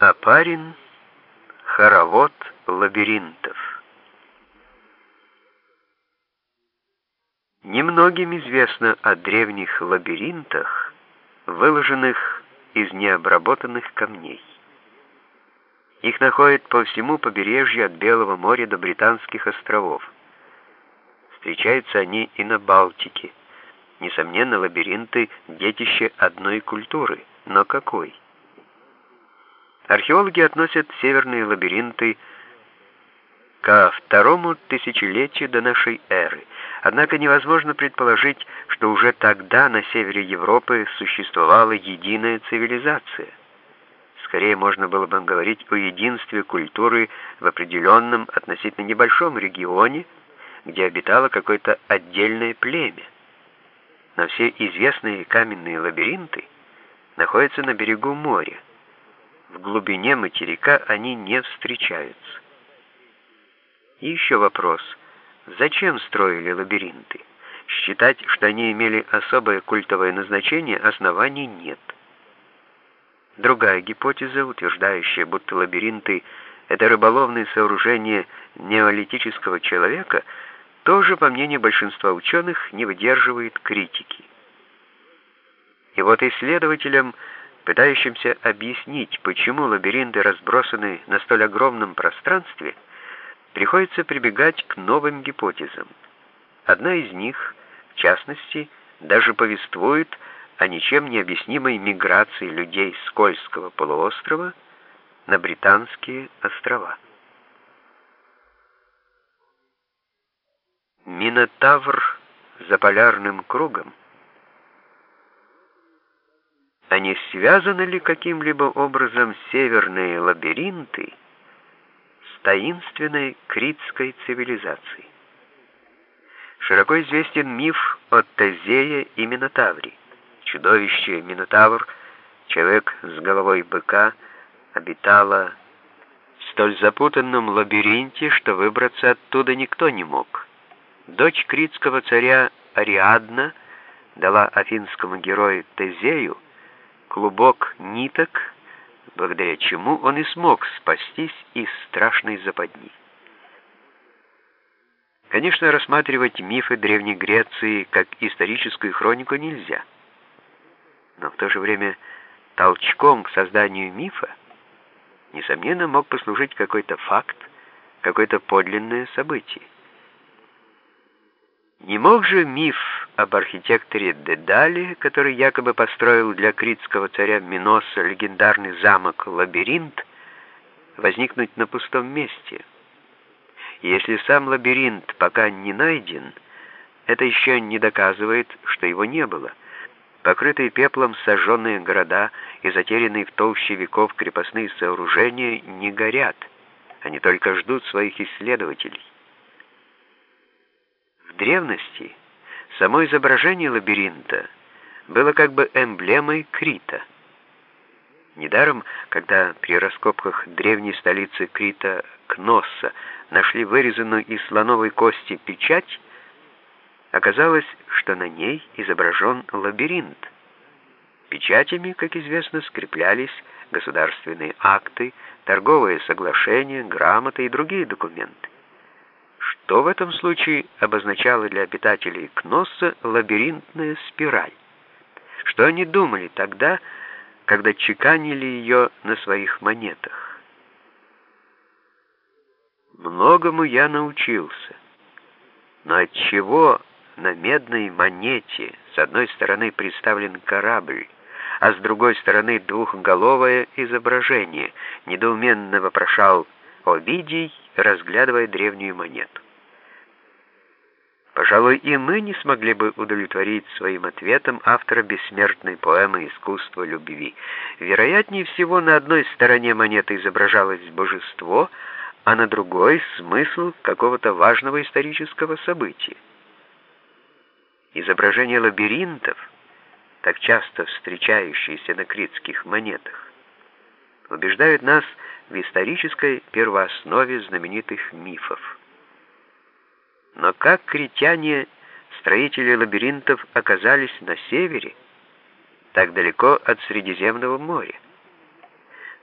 Апарин, хоровод лабиринтов. Немногим известно о древних лабиринтах, выложенных из необработанных камней. Их находят по всему побережью от Белого моря до Британских островов. Встречаются они и на Балтике. Несомненно, лабиринты — детище одной культуры, но какой? Археологи относят северные лабиринты ко второму тысячелетию до нашей эры. Однако невозможно предположить, что уже тогда на севере Европы существовала единая цивилизация. Скорее можно было бы говорить о единстве культуры в определенном относительно небольшом регионе, где обитало какое-то отдельное племя. Но все известные каменные лабиринты находятся на берегу моря в глубине материка они не встречаются. И еще вопрос. Зачем строили лабиринты? Считать, что они имели особое культовое назначение, оснований нет. Другая гипотеза, утверждающая, будто лабиринты — это рыболовные сооружения неолитического человека, тоже, по мнению большинства ученых, не выдерживает критики. И вот исследователям пытающимся объяснить, почему лабиринты разбросаны на столь огромном пространстве, приходится прибегать к новым гипотезам. Одна из них, в частности, даже повествует о ничем не объяснимой миграции людей с Кольского полуострова на Британские острова. Минотавр за полярным кругом а не связаны ли каким-либо образом северные лабиринты с таинственной критской цивилизацией? Широко известен миф о Тезее и Минотавре. Чудовище Минотавр, человек с головой быка, обитало в столь запутанном лабиринте, что выбраться оттуда никто не мог. Дочь критского царя Ариадна дала афинскому герою Тезею клубок ниток, благодаря чему он и смог спастись из страшной западни. Конечно, рассматривать мифы Древней Греции как историческую хронику нельзя. Но в то же время толчком к созданию мифа, несомненно, мог послужить какой-то факт, какое-то подлинное событие. Не мог же миф об архитекторе Дедале, который якобы построил для критского царя Миноса легендарный замок Лабиринт, возникнуть на пустом месте. Если сам лабиринт пока не найден, это еще не доказывает, что его не было. Покрытые пеплом сожженные города и затерянные в толще веков крепостные сооружения не горят, они только ждут своих исследователей. В древности Само изображение лабиринта было как бы эмблемой Крита. Недаром, когда при раскопках древней столицы Крита Кносса нашли вырезанную из слоновой кости печать, оказалось, что на ней изображен лабиринт. Печатями, как известно, скреплялись государственные акты, торговые соглашения, грамоты и другие документы. Что в этом случае обозначало для обитателей Кносса лабиринтная спираль? Что они думали тогда, когда чеканили ее на своих монетах? Многому я научился. Но от чего на медной монете с одной стороны представлен корабль, а с другой стороны двухголовое изображение, недоуменно вопрошал Овидий, разглядывая древнюю монету. Пожалуй, и мы не смогли бы удовлетворить своим ответом автора бессмертной поэмы «Искусство любви». Вероятнее всего, на одной стороне монеты изображалось божество, а на другой — смысл какого-то важного исторического события. Изображения лабиринтов, так часто встречающиеся на критских монетах, убеждают нас в исторической первооснове знаменитых мифов. Но как критяне, строители лабиринтов, оказались на севере, так далеко от Средиземного моря?